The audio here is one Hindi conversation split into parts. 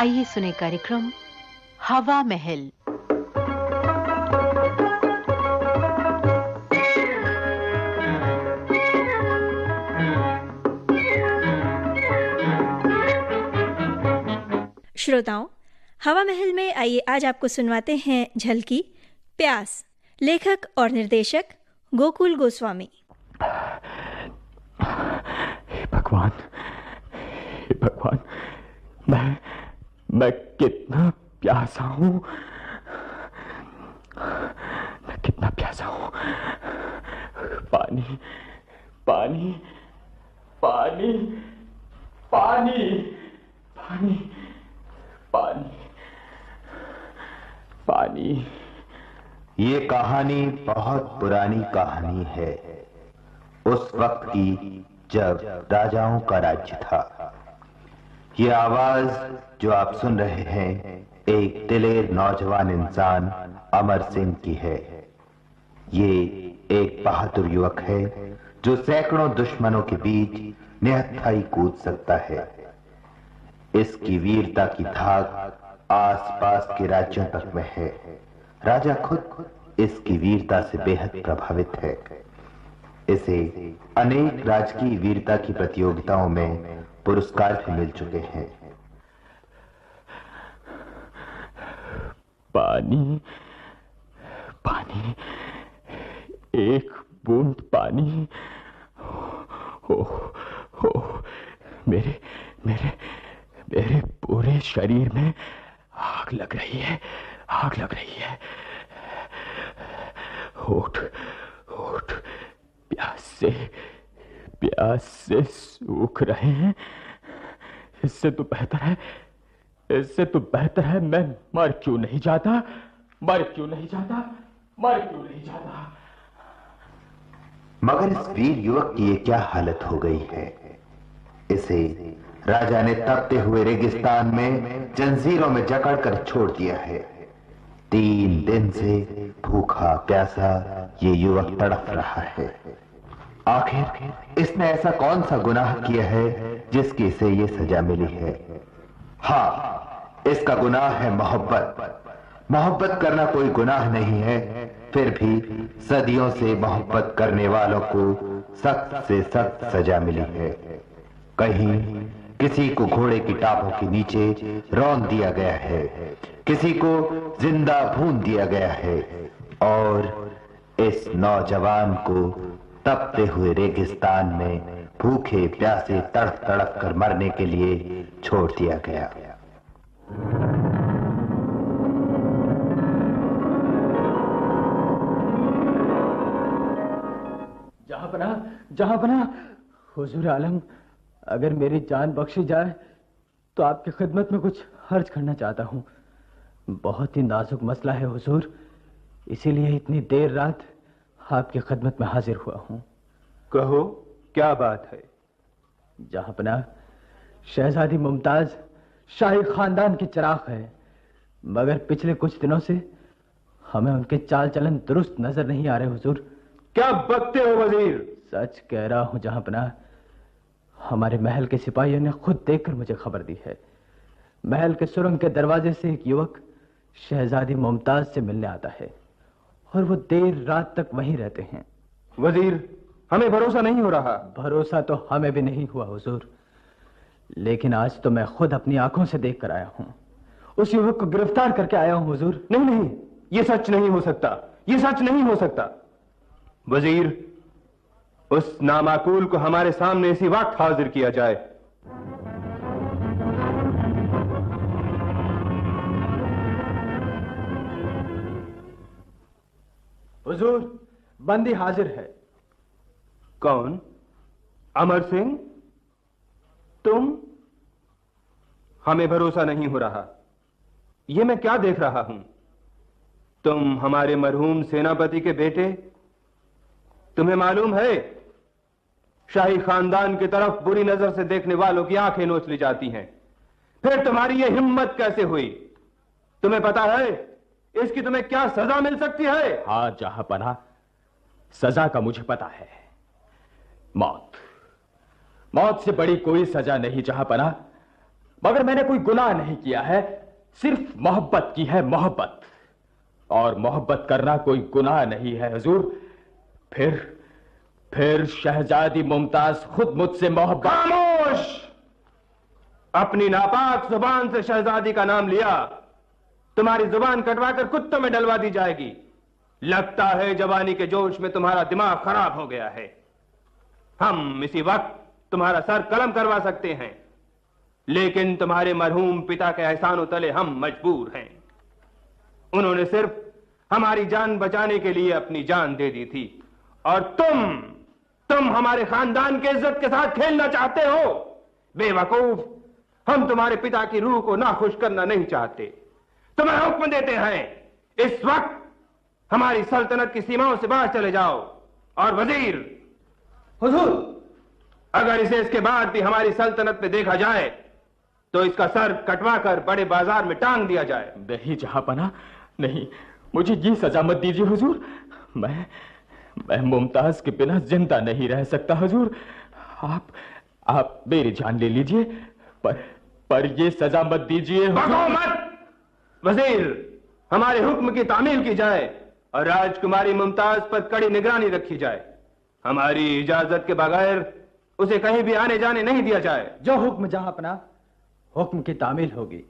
आइए सुने कार्यक्रम हवा महल। श्रोताओं हवा महल में आइए आज आपको सुनवाते हैं झलकी प्यास लेखक और निर्देशक गोकुल गोस्वामी। भगवान भगवान मैं मैं कितना प्यासा हूँ। मैं कितना प्यासा हूँ। पानी पानी पानी पानी पानी पानी पानी। ये कहानी बहुत पुरानी कहानी है। उस वक्त की जब राजाओं का राज्य था। ये आवाज़ जो आप सुन रहे हैं, एक दिलेर नौजवान इंसान अमर सिंह की है। ये एक बहादुर युवक है, जो सैकड़ों दुश्मनों के बीच निहत्थाई कूद सकता है। इसकी वीरता की धाक आसपास के राज्यों तक में है। राजा खुद इसकी वीरता से बेहद प्रभावित है। इसे अनेक राजकीय वीरता की प्रतियोगिताओं में पुरस्कार भी मिल चुके हैं। पानी पानी, एक बूंद पानी। हो हो, मेरे मेरे मेरे पूरे शरीर में आग लग रही है, आग लग रही है। होठ होठ, प्यास से प्यास से सूख रहे हैं। इससे तो बेहतर है, इससे तो बेहतर है मैं मर क्यों नहीं जाता, मर क्यों नहीं जाता, मर क्यों नहीं जाता। मगर इस वीर युवक की ये क्या हालत हो गई है? इसे राजा ने तपते हुए रेगिस्तान में जंजीरों में जकड़कर छोड़ दिया है। तीन दिन से भूखा प्यासा ये युवक तड़प रहा है। आखिर इसने ऐसा कौन सा गुनाह किया है जिसकी इसे ये सजा मिली है। हाँ इसका गुनाह है मोहब्बत। मोहब्बत करना कोई गुनाह नहीं है, फिर भी सदियों से मोहब्बत करने वालों को सख्त से सख्त सजा मिली है। कहीं किसी को घोड़े की टापों के नीचे रौन दिया गया है, किसी को ज़िंदा भून दिया गया है, और इस नौजवान को तपते हुए रेगिस्तान में भूखे प्यासे तड़प तड़प कर मरने के लिए छोड़ दिया गया। जहाँ बना जहाँ बना। हुजूर आलम अगर मेरी जान बख्शी जाए तो आपकी खिदमत में कुछ हर्ज करना चाहता हूँ। बहुत ही नाजुक मसला है हुजूर। इसीलिए इतनी देर रात आपकी खिदमत में हाजिर हुआ हूँ। कहो। क्या बात है? जहाँ बना शहजादी मुमताज़ शाही खानदान की चिराग है मगर पिछले कुछ दिनों से हमें उनके चाल चलन दुरुस्त नज़र नहीं आ रहे हुजूर। क्या बकते हो वज़ीर? सच कह रहा हूँ जहाँ बना हमारे महल के सिपाहियों ने खुद देखकर मुझे खबर दी है। महल के सुरंग के दरवाजे से एक युवक शहजादी मुमताज़ से मिलने आता है और वो देर रात तक वहीं रहते हैं। वज़ीर हमें भरोसा नहीं हो रहा। भरोसा तो हमें भी नहीं हुआ हुजूर। लेकिन आज तो मैं खुद अपनी आँखों से देख कर आया हूँ। उस युवक को गिरफ़्तार करके आया हूँ हुजूर। नहीं नहीं ये सच नहीं हो सकता। ये सच नहीं हो सकता। वज़ीर उस नामाकूल को हमारे सामने इसी वक्त हाजिर किया जाए। हुजूर बंदी हाजिर है। कौन? अमर सिंह? तुम? हमें भरोसा नहीं हो रहा। यह मैं क्या देख रहा हूँ? तुम हमारे मरहूम सेनापति के बेटे? तुम्हें मालूम है, शाही खानदान की तरफ़ बुरी नज़र से देखने वालों की आँखें नोच ली जाती हैं। फिर तुम्हारी यह हिम्मत कैसे हुई? तुम्हें पता है, इसकी तुम्हें क्या सजा मिल सकती है? हाँ जहाँ पना, सजा का मुझे पता है। मौत। मौत से बड़ी कोई सजा नहीं जहाँ पना, मगर मैंने कोई गुनाह नहीं किया है, सिर्फ़ मोहब्बत की है मोहब्बत। और मोहब्बत करना कोई गुनाह नहीं है, हजूर। फिर फिर शहजादी मुमताज़ खुद मुझसे मोहब्बत खामोश! अपनी नापाक ज़ुबान से शहजादी का नाम लिया। तुम्हारी ज़ुबान कटवाकर कुत्तों में डलवा दी जाएगी। लगता है जवानी के जोश में तुम्हारा दिमाग खराब हो गया है। हम इसी वक्त तुम्हारा सर कलम करवा सकते हैं। लेकिन तुम्हारे मरहूम पिता के एहसानों तले हम मजबूर हैं। उन्होंने सिर्फ़ हमारी जान बचाने के लिए अपनी जान दे दी थी। और तुम तुम हमारे खानदान के इज़्ज़त के साथ खेलना चाहते हो? बेवकूफ़, हम तुम्हारे पिता की रूह को नाखुश करना नहीं चाहते। तुम्हें हुक्म देते हैं, इस वक्त हमारी सल्तनत की सीमाओं से बाहर चले जाओ। और वज़ीर हुजूर अगर इसे इसके बाद भी हमारी सल्तनत में देखा जाए तो इसका सर कटवा कर बड़े बाज़ार में टांग दिया जाए। नहीं जहाँ पना नहीं मुझे ये सजा मत दीजिए हुजूर। मैं मैं मुमताज़ के बिना ज़िंदा नहीं रह सकता हुजूर। आप आप मेरी जान ले लीजिए पर पर ये सजा मत दीजिए। मत! वज़ीर हमारे हुक्म की तामील की जाए और राजकुमारी मुमताज़ पर कड़ी निगरानी रखी जाए। हमारी इजाज़त के बगैर उसे कहीं भी आने जाने नहीं दिया जाए। जो हुक्म जहाँ अपना हुक्म की तामील होगी।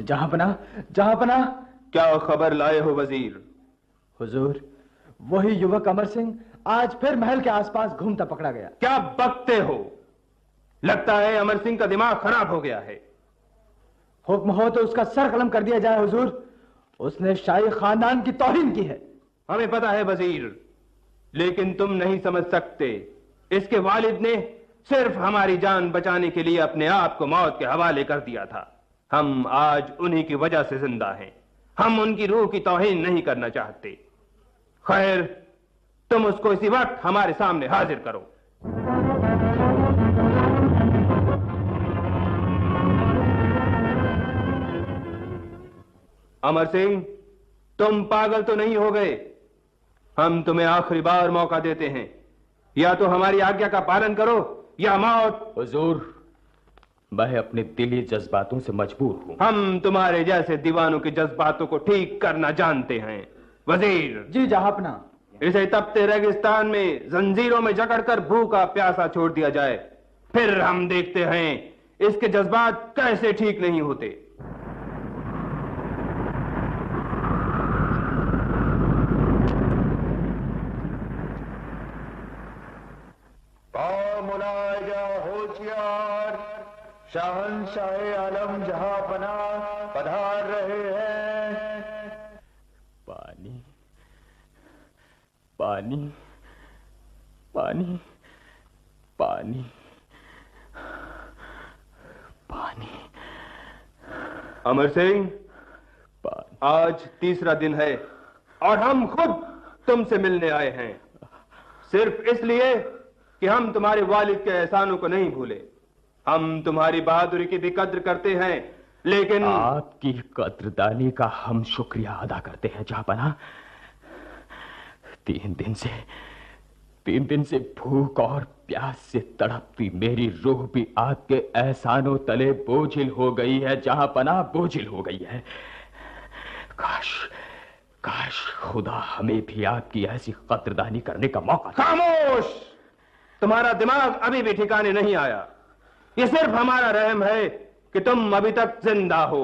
जहाँ पना जहाँ पना क्या खबर लाए हो वज़ीर? हुजूर वही युवक अमर सिंह आज फिर महल के आसपास घूमता पकड़ा गया। क्या बकते हो? लगता है अमर सिंह का दिमाग खराब हो गया है। हुक्म हो तो उसका सर कलम कर दिया जाए हुजूर। उसने शाही खानदान की तौहीन की है। हमें पता है वज़ीर लेकिन तुम नहीं समझ सकते। इसके वालिद ने सिर्फ़ हमारी जान बचाने के लिए अपने आप को मौत के हवाले कर दिया था। हम आज उन्हीं की वजह से ज़िंदा हैं। हम उनकी रूह की तौहीन नहीं करना चाहते। खैर तुम उसको इसी वक्त हमारे सामने हाजिर करो। अमर सिंह तुम पागल तो नहीं हो गए। हम तुम्हें आखिरी बार मौका देते हैं। या तो हमारी आज्ञा का पालन करो या मौत। हुजूर मैं अपने दिली जज्बातों से मजबूर हूँ। हम तुम्हारे जैसे दीवानों के जज्बातों को ठीक करना जानते हैं। वज़ीर। जी जहाँ अपना। इसे तपते रेगिस्तान में, जंजीरों में जकड़कर भूखा प्यासा छोड़ दिया जाए। फिर हम देखते हैं, इसके जज्बात कैसे ठीक नहीं होते। होशियार शहनशाह आलम जहाँ पना, पधार रहे हैं पानी पानी पानी पानी पानी। अमर सिंह आज तीसरा दिन है और हम खुद तुमसे मिलने आए हैं। सिर्फ़ इसलिए कि हम तुम्हारे वालिद के एहसानों को नहीं भूले। हम तुम्हारी बहादुरी की भी कद्र करते हैं लेकिन आपकी कद्रदानी का हम शुक्रिया अदा करते हैं जहापना तीन दिन से, तीन दिन से भूख और प्यास से तड़पती मेरी रूह भी आपके एहसानों तले बोझिल हो गई है, जहाँ पना बोझिल हो गई है। काश काश खुदा हमें भी आपकी ऐसी कद्रदानी करने का मौका खामोश! तुम्हारा दिमाग अभी भी ठिकाने नहीं आया। ये सिर्फ़ हमारा रहम है कि तुम अभी तक ज़िंदा हो,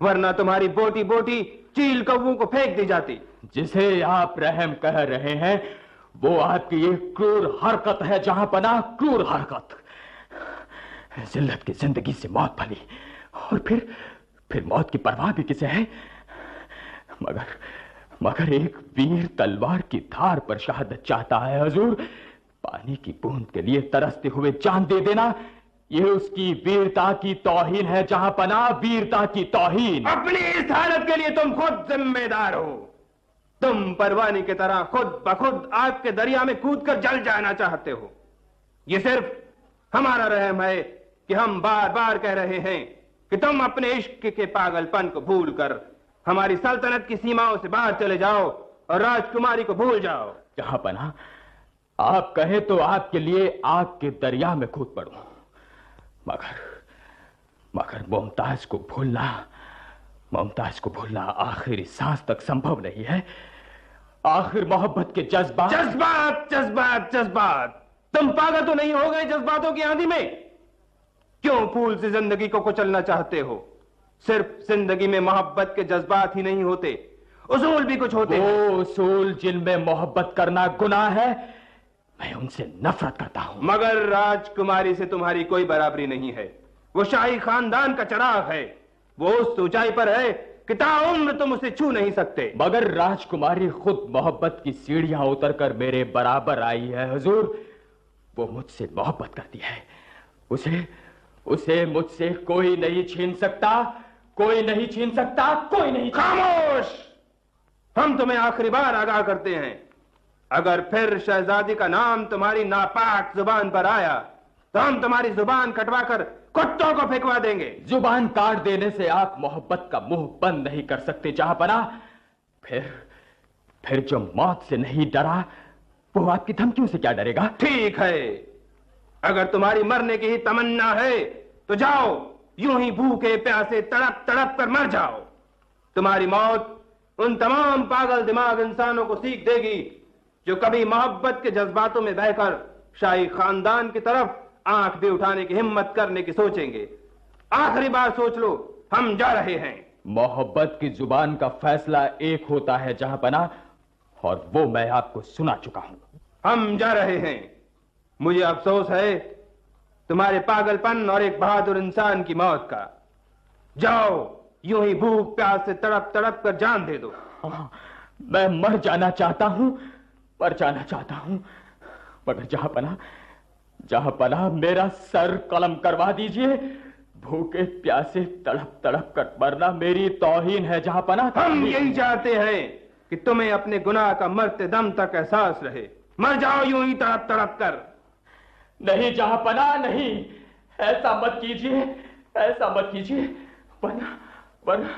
वरना तुम्हारी बोटी बोटी चील कौओं को फेंक दी जाती। जिसे आप रहम कह रहे हैं, वो आपकी ये क्रूर हरकत है, जहाँ पना क्रूर हरकत। जिल्लत की ज़िंदगी से मौत भली और फिर फिर मौत की परवाह भी किसे है? मगर मगर एक वीर तलवार की धार पर शहादत चाहता है, हजूर। पानी की बूंद के लिए तरसते हुए जान दे देना ये उसकी वीरता की तोहिन है जहाँ पना वीरता की तोहिन। अपनी इस हालत के लिए तुम खुद जिम्मेदार हो। तुम परवानी की तरह खुद बखुद आग के दरिया में कूद कर जल जाना चाहते हो। ये सिर्फ़ हमारा रहम है कि हम बार बार कह रहे हैं कि तुम अपने इश्क के पागलपन को भूल कर हमारी सल्तनत की सीमाओं से बाहर चले जाओ और राजकुमारी को भूल जाओ। जहाँ पना आप कहे तो आपके लिए आग के दरिया में कूद पड़ू। मगर मगर मुमताज़ को भूलना मुमताज़ को भूलना आखिरी सांस तक संभव नहीं है। आखिर मोहब्बत के जज्बात जज्बात जज्बात जज्बात। तुम पागल तो नहीं हो गए जज्बातों की आंधी में? क्यों फूल से ज़िंदगी को कुचलना चाहते हो? सिर्फ़ ज़िंदगी में मोहब्बत के जज्बात ही नहीं होते उसूल भी कुछ होते वो उसूल जिनमें मोहब्बत करना गुनाह है मैं उनसे नफरत करता हूँ। मगर राजकुमारी से तुम्हारी कोई बराबरी नहीं है। वो शाही खानदान का चराग है। वो उस ऊंचाई पर है कि ताउम्र तुम उसे छू नहीं सकते। मगर राजकुमारी खुद मोहब्बत की सीढ़ियाँ उतरकर मेरे बराबर आई है हुजूर। वो मुझसे मोहब्बत करती है। उसे उसे मुझसे कोई नहीं छीन सकता कोई नहीं छीन सकता कोई नहीं खामोश! हम तुम्हें आखिरी बार आगाह करते हैं। अगर फिर शहजादी का नाम तुम्हारी नापाक ज़ुबान पर आया तो हम तुम्हारी ज़ुबान कटवाकर कुत्तों को फेंकवा देंगे। ज़ुबान काट देने से आप मोहब्बत का मुँह बंद नहीं कर सकते जहाँ बना फिर फिर जो मौत से नहीं डरा वो आपकी धमकियों से क्या डरेगा? ठीक है। अगर तुम्हारी मरने की ही तमन्ना है तो जाओ यूँ ही भूखे प्यासे तड़प तड़प कर मर जाओ। तुम्हारी मौत उन तमाम पागल दिमाग इंसानों को सीख देगी जो कभी मोहब्बत के जज्बातों में बहकर शाही खानदान की तरफ़ आँख भी उठाने की हिम्मत करने की सोचेंगे। आखिरी बार सोच लो हम जा रहे हैं। मोहब्बत की ज़ुबान का फैसला एक होता है जहाँ बना और वो मैं आपको सुना चुका हूँ। हम जा रहे हैं। मुझे अफसोस है तुम्हारे पागलपन और एक बहादुर इंसान की मौत का। जाओ यूँ ही भूख प्यास से तड़प तड़प कर जान दे दो। हाँ, मैं मर जाना चाहता हूँ मर जाना चाहता हूँ। मगर जहाँ पना जहाँ पना मेरा सर कलम करवा दीजिए। भूखे प्यासे तड़प तड़प कर मरना मेरी तौहीन है जहाँ पना हम यही चाहते हैं कि तुम्हें अपने गुनाह का मरते दम तक एहसास रहे। मर जाओ यूँ ही तड़प तड़प कर। नहीं जहाँ पना नहीं ऐसा मत कीजिए ऐसा मत कीजिए। वरना वरना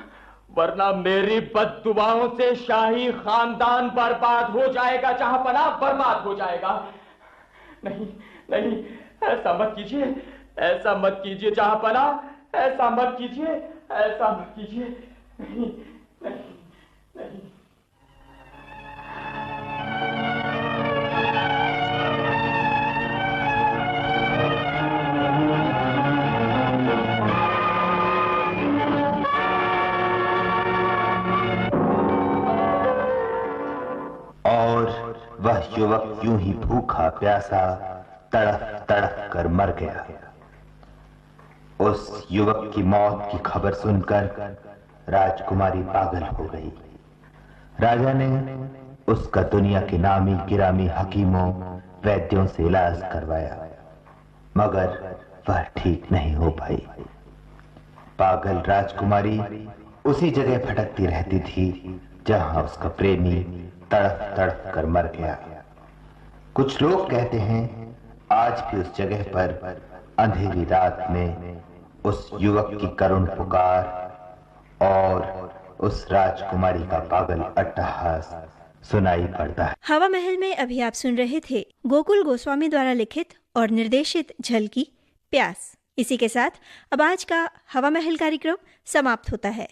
वरना मेरी बददुआओं से शाही खानदान बर्बाद हो जाएगा, जहाँ पना बर्बाद हो जाएगा। नहीं नहीं, ऐसा मत कीजिए, ऐसा मत कीजिए, जहाँ पना ऐसा मत कीजिए, ऐसा मत कीजिए। नहीं नहीं नहीं। वह युवक यूँ ही भूखा प्यासा तड़प तड़प कर मर गया। उस युवक की मौत की खबर सुनकर राजकुमारी पागल हो गई। राजा ने उसका दुनिया के नामी गिरामी हकीमों, वैद्यों से इलाज करवाया, मगर वह ठीक नहीं हो पाई। पागल राजकुमारी उसी जगह भटकती रहती थी जहाँ उसका प्रेमी तड़प तड़प कर मर गया। कुछ लोग कहते हैं, आज भी उस जगह पर अंधेरी रात में उस युवक की करुण पुकार और उस राजकुमारी का पागल अट्टहास सुनाई पड़ता है। हवा महल में अभी आप सुन रहे थे गोकुल गोस्वामी द्वारा लिखित और निर्देशित झलकी, प्यास। इसी के साथ अब आज का हवा महल कार्यक्रम समाप्त होता है।